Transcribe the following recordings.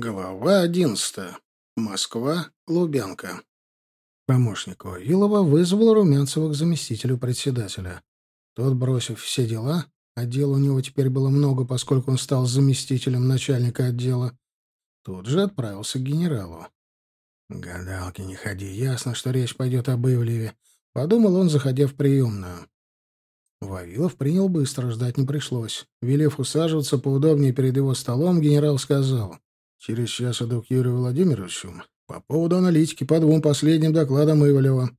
Глава одиннадцатая. Москва, Лубянка. Помощник Вавилова вызвал Румянцева к заместителю председателя. Тот, бросив все дела, а дел у него теперь было много, поскольку он стал заместителем начальника отдела, тут же отправился к генералу. «Гадалки, не ходи, ясно, что речь пойдет об Ивлеве», — подумал он, заходя в приемную. Вавилов принял быстро, ждать не пришлось. Велев усаживаться поудобнее перед его столом, генерал сказал — Через час иду к Юрию Владимировичу по поводу аналитики по двум последним докладам Ивалева.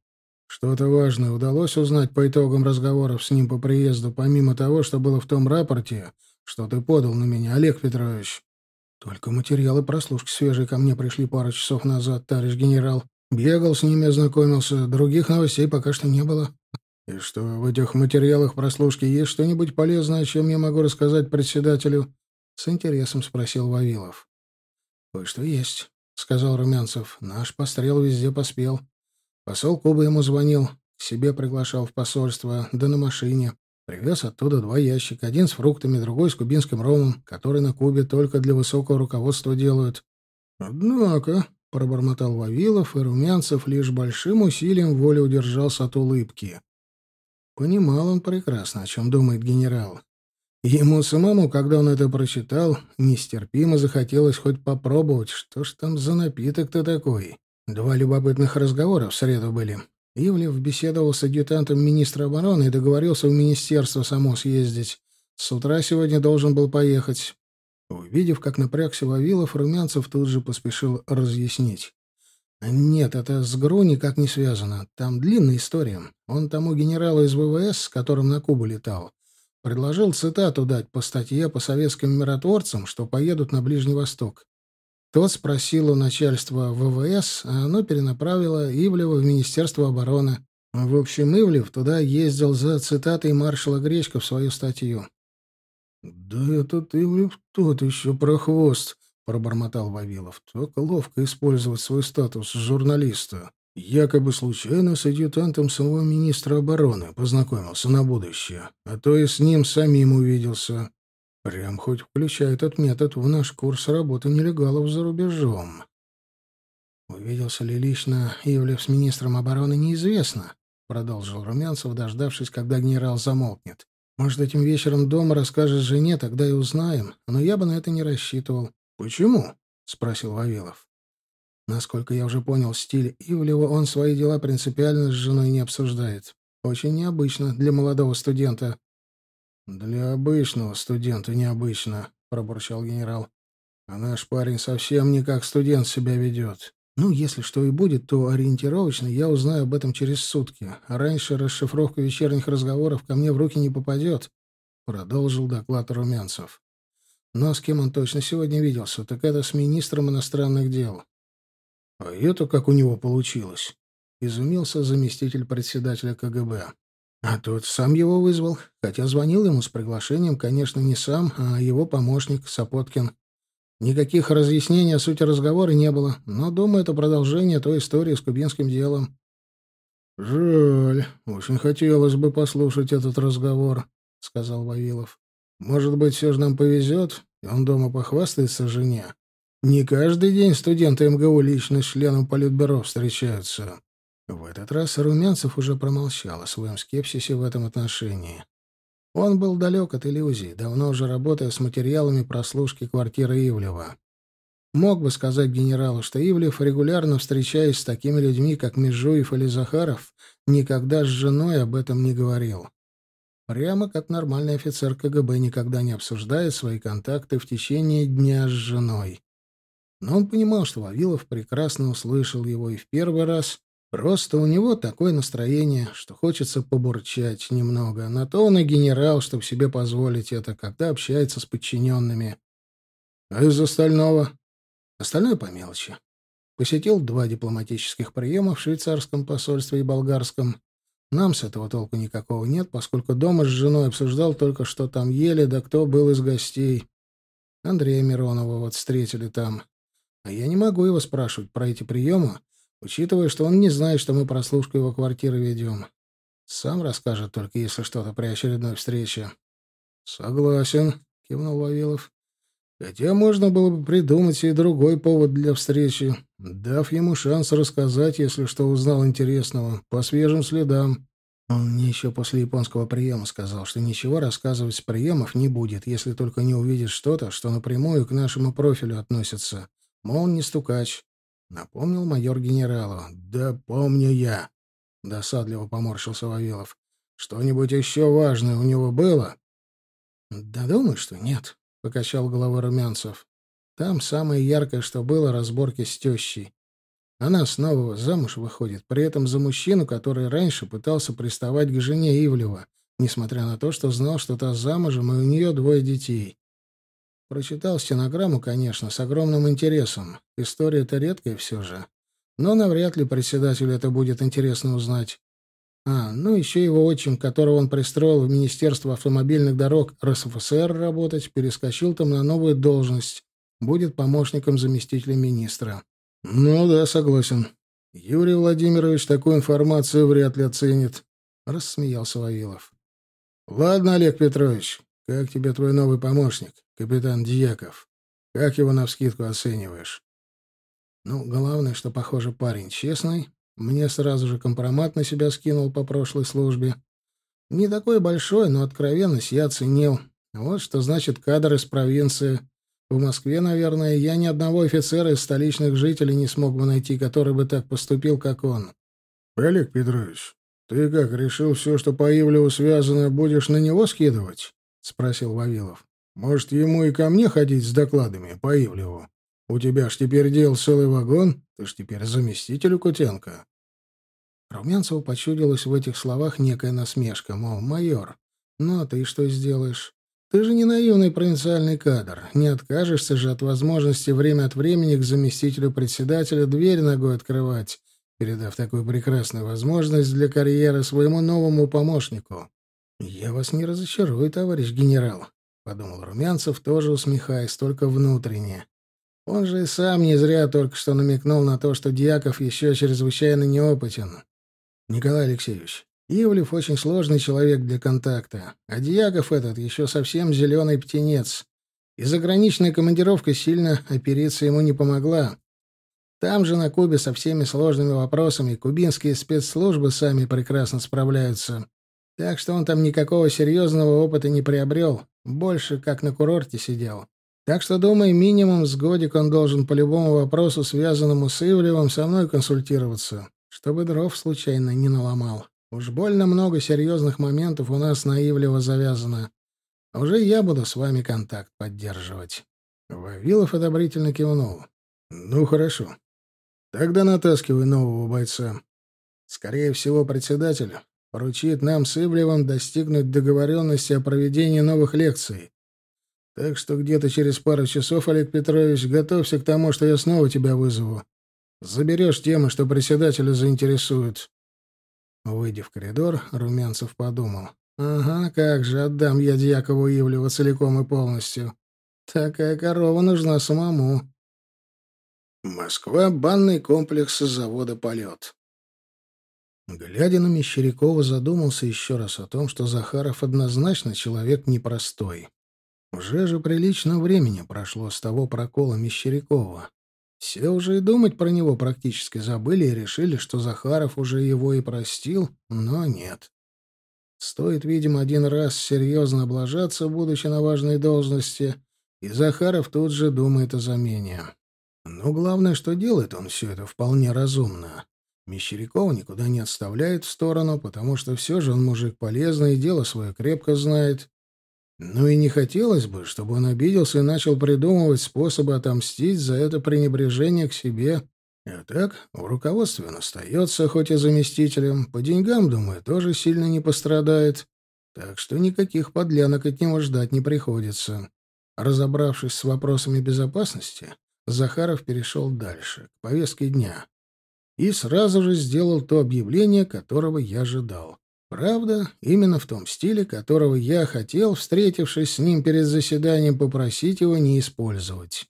Что-то важное удалось узнать по итогам разговоров с ним по приезду, помимо того, что было в том рапорте, что ты подал на меня, Олег Петрович. Только материалы прослушки свежие ко мне пришли пару часов назад, товарищ генерал. Бегал с ними, ознакомился. Других новостей пока что не было. И что, в этих материалах прослушки есть что-нибудь полезное, о чем я могу рассказать председателю? С интересом спросил Вавилов. «Кое-что есть», — сказал Румянцев. «Наш пострел везде поспел. Посол Кубы ему звонил, себе приглашал в посольство, да на машине. Привез оттуда два ящика, один с фруктами, другой с кубинским ромом, который на Кубе только для высокого руководства делают». «Однако», — пробормотал Вавилов, и Румянцев лишь большим усилием воли удержался от улыбки. Понимал он прекрасно, о чем думает генерал. Ему самому, когда он это прочитал, нестерпимо захотелось хоть попробовать, что ж там за напиток-то такой. Два любопытных разговора в среду были. Ивлев беседовал с адъютантом министра обороны и договорился в министерство само съездить. С утра сегодня должен был поехать. Увидев, как напрягся Вавилов, Румянцев тут же поспешил разъяснить. «Нет, это с ГРУ никак не связано. Там длинная история. Он тому генералу из ВВС, с которым на Кубу летал, Предложил цитату дать по статье по советским миротворцам, что поедут на Ближний Восток. Тот спросил у начальства ВВС, а оно перенаправило Ивлева в Министерство обороны. В общем, Ивлев туда ездил за цитатой маршала Гречка в свою статью. «Да этот Ивлев тот еще прохвост», — пробормотал Вавилов. «Так ловко использовать свой статус журналиста». Якобы случайно с адъютантом самого министра обороны познакомился на будущее, а то и с ним самим увиделся. Прям хоть включай этот метод в наш курс работы нелегалов за рубежом. Увиделся ли лично Ивлев с министром обороны, неизвестно, — продолжил Румянцев, дождавшись, когда генерал замолкнет. Может, этим вечером дома расскажешь жене, тогда и узнаем, но я бы на это не рассчитывал. — Почему? — спросил Вавилов. Насколько я уже понял стиль Ивлева, он свои дела принципиально с женой не обсуждает. Очень необычно для молодого студента. «Для обычного студента необычно», — пробурчал генерал. «А наш парень совсем не как студент себя ведет. Ну, если что и будет, то ориентировочно я узнаю об этом через сутки. Раньше расшифровка вечерних разговоров ко мне в руки не попадет», — продолжил доклад Румянцев. «Но с кем он точно сегодня виделся, так это с министром иностранных дел. «А это как у него получилось?» — изумился заместитель председателя КГБ. А тот сам его вызвал, хотя звонил ему с приглашением, конечно, не сам, а его помощник Сапоткин. Никаких разъяснений о сути разговора не было, но, думаю, это продолжение той истории с кубинским делом. «Жаль, очень хотелось бы послушать этот разговор», — сказал Вавилов. «Может быть, все же нам повезет, и он дома похвастается жене. Не каждый день студенты МГУ лично с членом Политбюро встречаются. В этот раз Румянцев уже промолчал о своем скепсисе в этом отношении. Он был далек от иллюзий, давно уже работая с материалами прослушки квартиры Ивлева. Мог бы сказать генералу, что Ивлев, регулярно встречаясь с такими людьми, как Межуев или Захаров, никогда с женой об этом не говорил. Прямо как нормальный офицер КГБ никогда не обсуждает свои контакты в течение дня с женой. Но он понимал, что Вавилов прекрасно услышал его и в первый раз. Просто у него такое настроение, что хочется побурчать немного. На то он и генерал, чтобы себе позволить это, когда общается с подчиненными. А из остального? Остальное по мелочи. Посетил два дипломатических приема в швейцарском посольстве и болгарском. Нам с этого толку никакого нет, поскольку дома с женой обсуждал только, что там ели, да кто был из гостей. Андрея Миронова вот встретили там. А я не могу его спрашивать про эти приемы, учитывая, что он не знает, что мы прослушку его квартиры ведем. Сам расскажет только, если что-то при очередной встрече. — Согласен, — кивнул Вавилов. Хотя можно было бы придумать и другой повод для встречи, дав ему шанс рассказать, если что узнал интересного, по свежим следам. Он мне еще после японского приема сказал, что ничего рассказывать с приемов не будет, если только не увидит что-то, что напрямую к нашему профилю относится. Мол, не стукач. Напомнил майор генералу. «Да помню я», — досадливо поморщился Вавилов. «Что-нибудь еще важное у него было?» «Да думаю, что нет», — покачал головой Румянцев. «Там самое яркое, что было, разборки с тещей. Она снова замуж выходит, при этом за мужчину, который раньше пытался приставать к жене Ивлева, несмотря на то, что знал, что та замужем, и у нее двое детей. Прочитал стенограмму, конечно, с огромным интересом. История-то редкая все же. Но навряд ли председателю это будет интересно узнать. А, ну еще его отчим, которого он пристроил в Министерство автомобильных дорог РСФСР работать, перескочил там на новую должность. Будет помощником заместителя министра. «Ну да, согласен. Юрий Владимирович такую информацию вряд ли оценит», — рассмеялся Вавилов. «Ладно, Олег Петрович, как тебе твой новый помощник, капитан Дьяков? Как его навскидку оцениваешь?» «Ну, главное, что, похоже, парень честный. Мне сразу же компромат на себя скинул по прошлой службе. Не такой большой, но откровенность я оценил. Вот что значит кадр из провинции. В Москве, наверное, я ни одного офицера из столичных жителей не смог бы найти, который бы так поступил, как он. — Олег Петрович, ты как, решил все, что по Ивлеву связано, будешь на него скидывать? — спросил Вавилов. — Может, ему и ко мне ходить с докладами по Ивлеву? У тебя ж теперь дел целый вагон, ты ж теперь заместитель у Кутенко. Румянцеву почудилась в этих словах некая насмешка, мол, майор, ну а ты что сделаешь? Ты же не наивный провинциальный кадр. Не откажешься же от возможности время от времени к заместителю председателя дверь ногой открывать, передав такую прекрасную возможность для карьеры своему новому помощнику. «Я вас не разочарую, товарищ генерал», — подумал Румянцев, тоже усмехаясь, только внутренне. Он же и сам не зря только что намекнул на то, что Дьяков еще чрезвычайно неопытен. «Николай Алексеевич, Ивлев очень сложный человек для контакта, а Дьяков этот еще совсем зеленый птенец. И заграничная командировка сильно опереться ему не помогла. Там же на Кубе со всеми сложными вопросами кубинские спецслужбы сами прекрасно справляются. Так что он там никакого серьезного опыта не приобрел, больше как на курорте сидел. Так что, думаю, минимум с годик он должен по любому вопросу, связанному с Ивлевым, со мной консультироваться, чтобы дров случайно не наломал. Уж больно много серьезных моментов у нас на Ивлево завязано. А уже я буду с вами контакт поддерживать. Вавилов одобрительно кивнул. Ну, хорошо. Тогда натаскивай нового бойца. Скорее всего, председатель поручит нам с Ивлевым достигнуть договоренности о проведении новых лекций. Так что где-то через пару часов, Олег Петрович, готовься к тому, что я снова тебя вызову. Заберешь темы, что председателя заинтересуют. Выйдя в коридор, Румянцев подумал. «Ага, как же, отдам я Дьякову Ивлеву целиком и полностью. Такая корова нужна самому». Москва, банный комплекс завода «Полет». Глядя на Мещерякова, задумался еще раз о том, что Захаров однозначно человек непростой. Уже же прилично времени прошло с того прокола Мещерякова. Все уже и думать про него практически забыли и решили, что Захаров уже его и простил, но нет. Стоит, видимо, один раз серьезно облажаться, будучи на важной должности, и Захаров тут же думает о замене. Но главное, что делает он все это вполне разумно. Мещерякова никуда не отставляет в сторону, потому что все же он мужик полезный и дело свое крепко знает. Ну и не хотелось бы, чтобы он обиделся и начал придумывать способы отомстить за это пренебрежение к себе. А так, в руководстве он остается, хоть и заместителем. По деньгам, думаю, тоже сильно не пострадает. Так что никаких подлянок от него ждать не приходится. Разобравшись с вопросами безопасности, Захаров перешел дальше, к повестке дня. И сразу же сделал то объявление, которого я ожидал. Правда, именно в том стиле, которого я хотел, встретившись с ним перед заседанием, попросить его не использовать.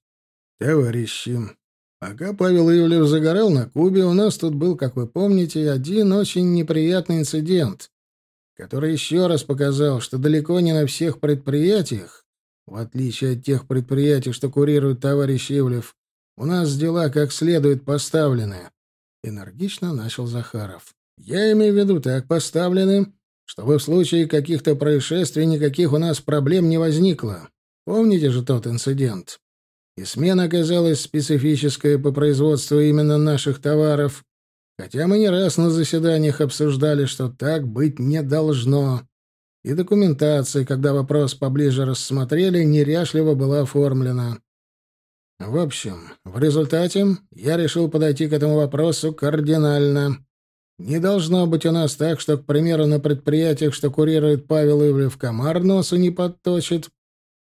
«Товарищи, пока Павел Ивлев загорел на Кубе, у нас тут был, как вы помните, один очень неприятный инцидент, который еще раз показал, что далеко не на всех предприятиях В отличие от тех предприятий, что курирует товарищ Ивлев, у нас дела как следует поставлены. Энергично начал Захаров. Я имею в виду так поставлены, чтобы в случае каких-то происшествий никаких у нас проблем не возникло. Помните же тот инцидент? И смена оказалась специфическая по производству именно наших товаров, хотя мы не раз на заседаниях обсуждали, что так быть не должно. И документация, когда вопрос поближе рассмотрели, неряшливо была оформлена. В общем, в результате я решил подойти к этому вопросу кардинально. Не должно быть у нас так, что, к примеру, на предприятиях, что курирует Павел Ивлев, комар носу не подточит,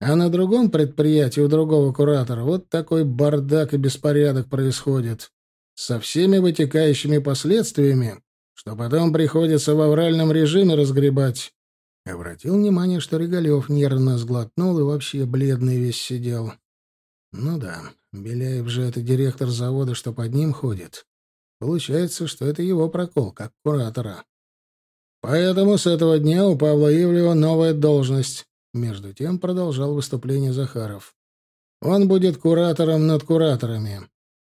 а на другом предприятии у другого куратора вот такой бардак и беспорядок происходит. Со всеми вытекающими последствиями, что потом приходится в авральном режиме разгребать. Обратил внимание, что Регалев нервно сглотнул и вообще бледный весь сидел. Ну да, Беляев же это директор завода, что под ним ходит. Получается, что это его прокол, как куратора. Поэтому с этого дня у Павла Ивлева новая должность. Между тем продолжал выступление Захаров. Он будет куратором над кураторами.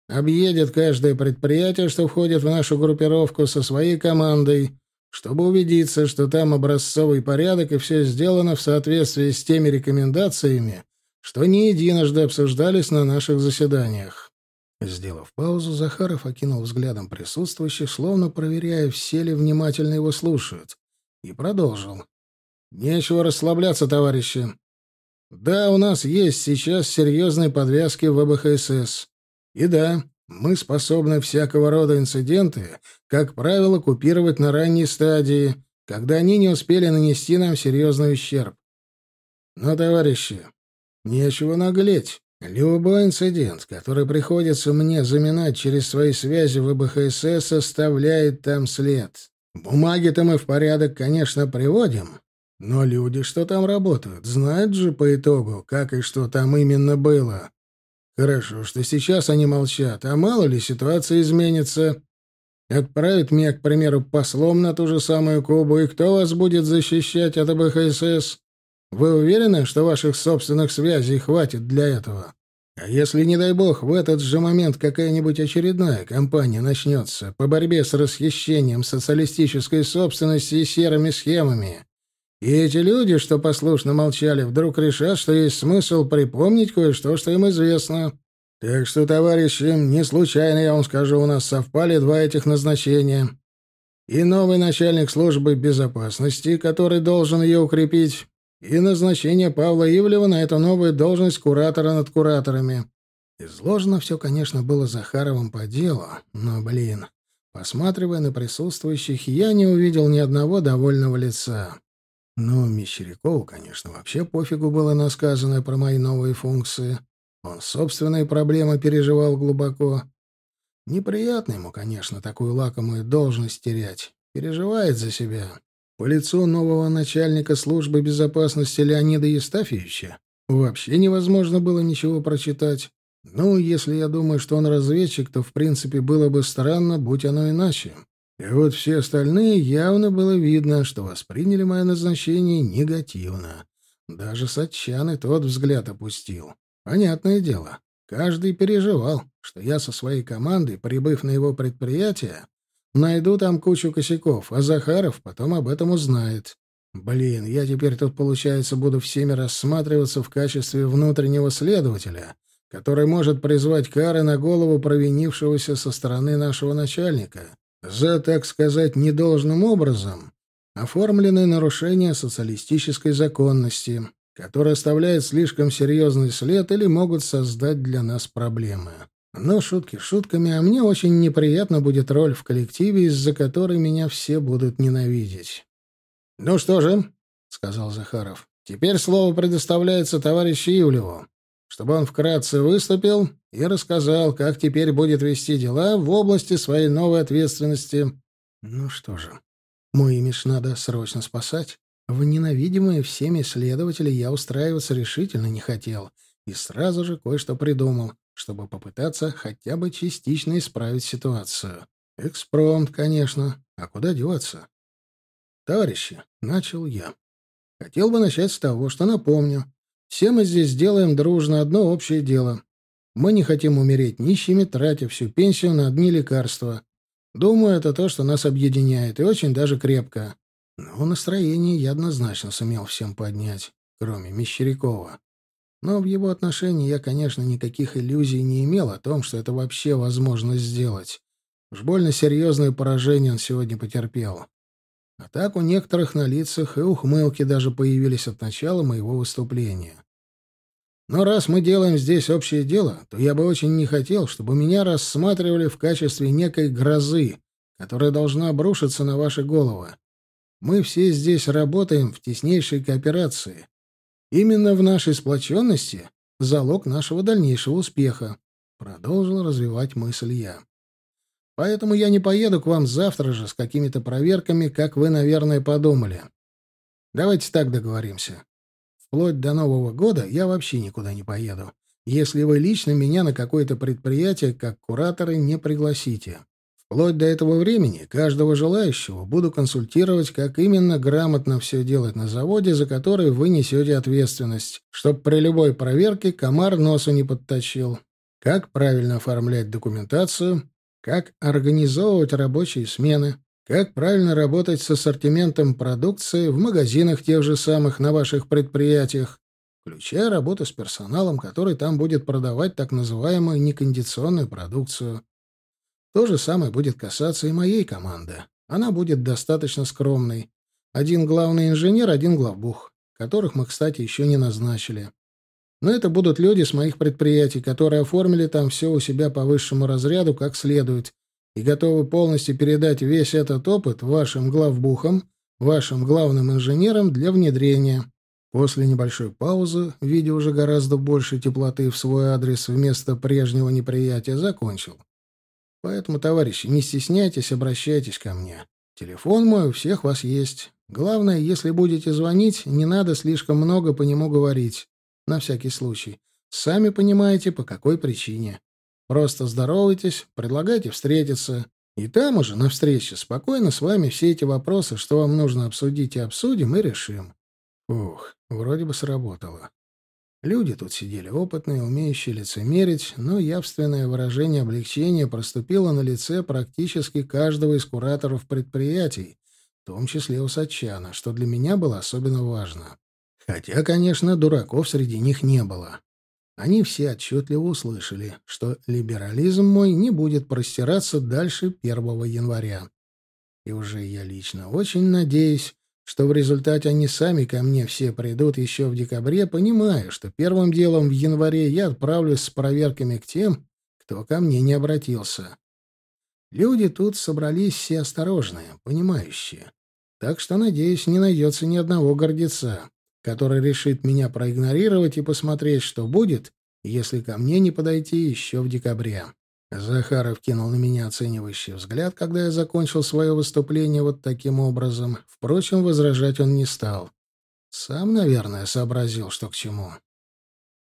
Объедет каждое предприятие, что входит в нашу группировку, со своей командой, чтобы убедиться, что там образцовый порядок и все сделано в соответствии с теми рекомендациями, что не единожды обсуждались на наших заседаниях. Сделав паузу, Захаров окинул взглядом присутствующих, словно проверяя, все ли внимательно его слушают, и продолжил. «Нечего расслабляться, товарищи. Да, у нас есть сейчас серьезные подвязки в ВБХСС. И да, мы способны всякого рода инциденты, как правило, купировать на ранней стадии, когда они не успели нанести нам серьезный ущерб. Но, товарищи, нечего наглеть. Любой инцидент, который приходится мне заминать через свои связи в БХСС, оставляет там след. Бумаги-то мы в порядок, конечно, приводим, но люди, что там работают, знают же по итогу, как и что там именно было. Хорошо, что сейчас они молчат, а мало ли ситуация изменится. Отправят меня, к примеру, послом на ту же самую Кубу, и кто вас будет защищать от БХСС? Вы уверены, что ваших собственных связей хватит для этого? А если, не дай бог, в этот же момент какая-нибудь очередная кампания начнется по борьбе с расхищением социалистической собственности и серыми схемами, и эти люди, что послушно молчали, вдруг решат, что есть смысл припомнить кое-что, что им известно. Так что, товарищи, не случайно, я вам скажу, у нас совпали два этих назначения. И новый начальник службы безопасности, который должен ее укрепить, и назначение Павла Ивлева на эту новую должность куратора над кураторами. Изложено все, конечно, было Захаровым по делу, но, блин, посматривая на присутствующих, я не увидел ни одного довольного лица. Ну, Мещерякову, конечно, вообще пофигу было на сказанное про мои новые функции. Он собственные проблемы переживал глубоко. Неприятно ему, конечно, такую лакомую должность терять. Переживает за себя. По лицу нового начальника службы безопасности Леонида Евстафьевича вообще невозможно было ничего прочитать. Ну, если я думаю, что он разведчик, то, в принципе, было бы странно, будь оно иначе. И вот все остальные явно было видно, что восприняли мое назначение негативно. Даже Сатчан и тот взгляд опустил. Понятное дело, каждый переживал, что я со своей командой, прибыв на его предприятие, Найду там кучу косяков, а Захаров потом об этом узнает. Блин, я теперь тут, получается, буду всеми рассматриваться в качестве внутреннего следователя, который может призвать кары на голову провинившегося со стороны нашего начальника за, так сказать, недолжным образом оформленное нарушение социалистической законности, которое оставляет слишком серьезный след или могут создать для нас проблемы. Но шутки шутками, а мне очень неприятно будет роль в коллективе, из-за которой меня все будут ненавидеть. «Ну что же», — сказал Захаров, — «теперь слово предоставляется товарищу Ивлеву, чтобы он вкратце выступил и рассказал, как теперь будет вести дела в области своей новой ответственности». «Ну что же, мой имидж надо срочно спасать. В ненавидимые всеми следователи я устраиваться решительно не хотел» и сразу же кое-что придумал, чтобы попытаться хотя бы частично исправить ситуацию. Экспромт, конечно. А куда деваться? Товарищи, начал я. Хотел бы начать с того, что напомню, Все мы здесь делаем дружно одно общее дело. Мы не хотим умереть нищими, тратя всю пенсию на одни лекарства. Думаю, это то, что нас объединяет, и очень даже крепко. Но настроение я однозначно сумел всем поднять, кроме Мещерякова. Но в его отношении я, конечно, никаких иллюзий не имел о том, что это вообще возможно сделать. Уж больно серьезное поражение он сегодня потерпел. А так у некоторых на лицах и ухмылки даже появились от начала моего выступления. Но раз мы делаем здесь общее дело, то я бы очень не хотел, чтобы меня рассматривали в качестве некой грозы, которая должна обрушиться на ваши головы. Мы все здесь работаем в теснейшей кооперации. Именно в нашей сплоченности залог нашего дальнейшего успеха, продолжил развивать мысль я. Поэтому я не поеду к вам завтра же с какими-то проверками, как вы, наверное, подумали. Давайте так договоримся. Вплоть до Нового года я вообще никуда не поеду, если вы лично меня на какое-то предприятие как кураторы не пригласите. Вплоть до этого времени каждого желающего буду консультировать, как именно грамотно все делать на заводе, за который вы несете ответственность, чтобы при любой проверке комар носу не подточил. Как правильно оформлять документацию, как организовывать рабочие смены, как правильно работать с ассортиментом продукции в магазинах тех же самых на ваших предприятиях, включая работу с персоналом, который там будет продавать так называемую некондиционную продукцию. То же самое будет касаться и моей команды. Она будет достаточно скромной. Один главный инженер, один главбух, которых мы, кстати, еще не назначили. Но это будут люди с моих предприятий, которые оформили там все у себя по высшему разряду как следует, и готовы полностью передать весь этот опыт вашим главбухам, вашим главным инженерам для внедрения. После небольшой паузы, видя уже гораздо больше теплоты в свой адрес вместо прежнего неприятия, закончил. Поэтому, товарищи, не стесняйтесь, обращайтесь ко мне. Телефон мой у всех вас есть. Главное, если будете звонить, не надо слишком много по нему говорить. На всякий случай. Сами понимаете, по какой причине. Просто здоровайтесь, предлагайте встретиться. И там уже, на встрече, спокойно с вами все эти вопросы, что вам нужно обсудить, и обсудим, и решим. Ух, вроде бы сработало. Люди тут сидели опытные, умеющие лицемерить, но явственное выражение облегчения проступило на лице практически каждого из кураторов предприятий, в том числе у Сачана, что для меня было особенно важно. Хотя, конечно, дураков среди них не было. Они все отчетливо услышали, что либерализм мой не будет простираться дальше 1 января. И уже я лично очень надеюсь, что в результате они сами ко мне все придут еще в декабре, понимая, что первым делом в январе я отправлюсь с проверками к тем, кто ко мне не обратился. Люди тут собрались все осторожные, понимающие. Так что, надеюсь, не найдется ни одного гордеца, который решит меня проигнорировать и посмотреть, что будет, если ко мне не подойти еще в декабре. Захаров кинул на меня оценивающий взгляд, когда я закончил свое выступление вот таким образом. Впрочем, возражать он не стал. Сам, наверное, сообразил, что к чему.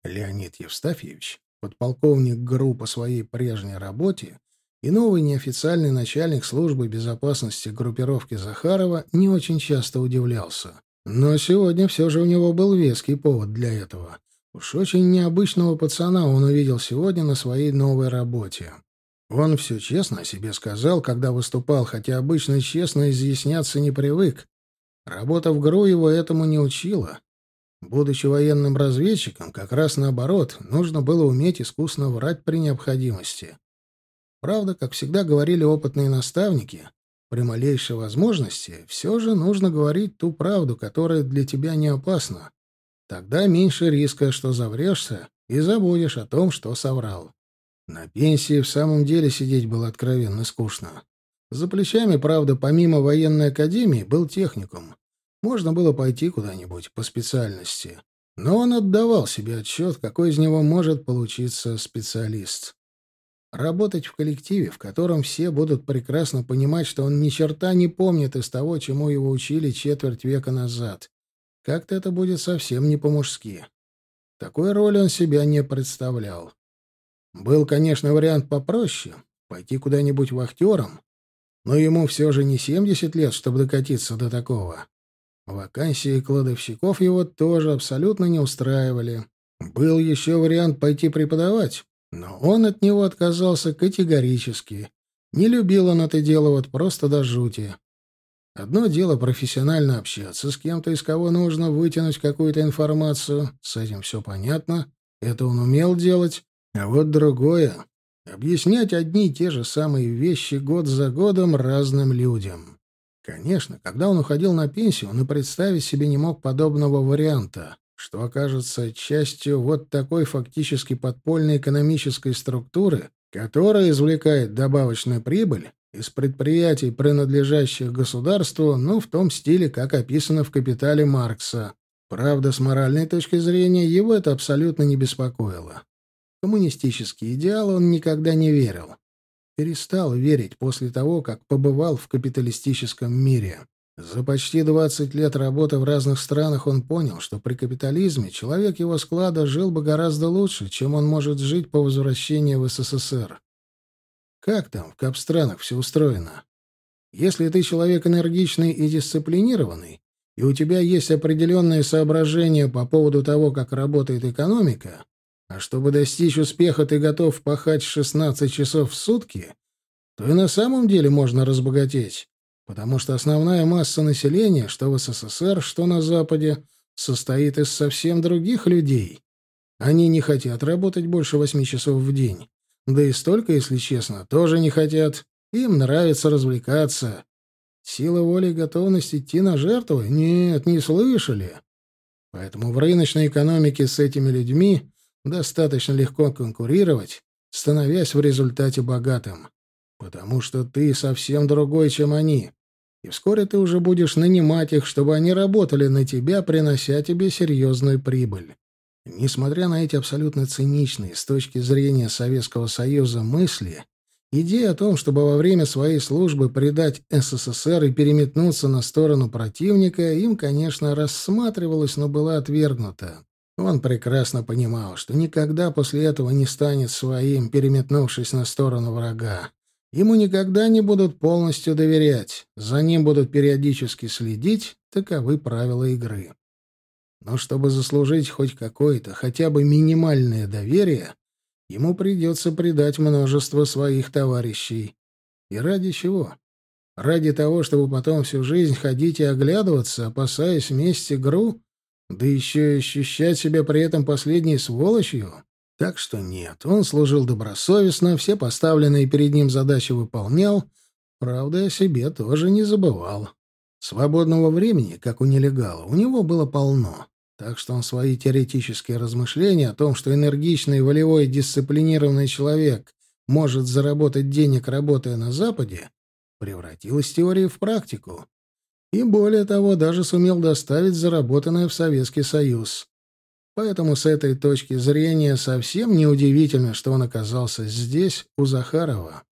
Леонид Евстафьевич, подполковник ГРУ по своей прежней работе и новый неофициальный начальник службы безопасности группировки Захарова, не очень часто удивлялся. Но сегодня все же у него был веский повод для этого. Уж очень необычного пацана он увидел сегодня на своей новой работе. Он все честно о себе сказал, когда выступал, хотя обычно честно изъясняться не привык. Работа в ГРУ его этому не учила. Будучи военным разведчиком, как раз наоборот, нужно было уметь искусно врать при необходимости. Правда, как всегда говорили опытные наставники, при малейшей возможности все же нужно говорить ту правду, которая для тебя не опасна. Тогда меньше риска, что заврешься и забудешь о том, что соврал. На пенсии в самом деле сидеть было откровенно скучно. За плечами, правда, помимо военной академии, был техникум. Можно было пойти куда-нибудь по специальности. Но он отдавал себе отчет, какой из него может получиться специалист. Работать в коллективе, в котором все будут прекрасно понимать, что он ни черта не помнит из того, чему его учили четверть века назад. Как-то это будет совсем не по-мужски. Такой роли он себя не представлял. Был, конечно, вариант попроще — пойти куда-нибудь вахтером, но ему все же не 70 лет, чтобы докатиться до такого. Вакансии кладовщиков его тоже абсолютно не устраивали. Был еще вариант пойти преподавать, но он от него отказался категорически. Не любил он это дело вот просто до жути. Одно дело профессионально общаться с кем-то, из кого нужно вытянуть какую-то информацию. С этим все понятно. Это он умел делать. А вот другое — объяснять одни и те же самые вещи год за годом разным людям. Конечно, когда он уходил на пенсию, он и представить себе не мог подобного варианта, что окажется частью вот такой фактически подпольной экономической структуры, которая извлекает добавочную прибыль из предприятий, принадлежащих государству, ну, в том стиле, как описано в «Капитале» Маркса. Правда, с моральной точки зрения его это абсолютно не беспокоило. В коммунистические идеалы он никогда не верил. Перестал верить после того, как побывал в капиталистическом мире. За почти 20 лет работы в разных странах он понял, что при капитализме человек его склада жил бы гораздо лучше, чем он может жить по возвращении в СССР. Как там в капстранах все устроено? Если ты человек энергичный и дисциплинированный, и у тебя есть определенные соображения по поводу того, как работает экономика, а чтобы достичь успеха ты готов пахать 16 часов в сутки, то и на самом деле можно разбогатеть, потому что основная масса населения, что в СССР, что на Западе, состоит из совсем других людей. Они не хотят работать больше восьми часов в день. Да и столько, если честно, тоже не хотят. Им нравится развлекаться. Сила воли и готовность идти на жертву? Нет, не слышали. Поэтому в рыночной экономике с этими людьми достаточно легко конкурировать, становясь в результате богатым. Потому что ты совсем другой, чем они. И вскоре ты уже будешь нанимать их, чтобы они работали на тебя, принося тебе серьезную прибыль. Несмотря на эти абсолютно циничные с точки зрения Советского Союза мысли, идея о том, чтобы во время своей службы предать СССР и переметнуться на сторону противника, им, конечно, рассматривалась, но была отвергнута. Он прекрасно понимал, что никогда после этого не станет своим, переметнувшись на сторону врага. Ему никогда не будут полностью доверять, за ним будут периодически следить, таковы правила игры. Но чтобы заслужить хоть какое-то, хотя бы минимальное доверие, ему придется предать множество своих товарищей. И ради чего? Ради того, чтобы потом всю жизнь ходить и оглядываться, опасаясь вместе ГРУ, да еще и ощущать себя при этом последней сволочью? Так что нет, он служил добросовестно, все поставленные перед ним задачи выполнял, правда, о себе тоже не забывал. Свободного времени, как у нелегала, у него было полно. Так что он свои теоретические размышления о том, что энергичный, волевой, дисциплинированный человек может заработать денег, работая на Западе, превратил из теории в практику. И более того, даже сумел доставить заработанное в Советский Союз. Поэтому с этой точки зрения совсем неудивительно, что он оказался здесь, у Захарова.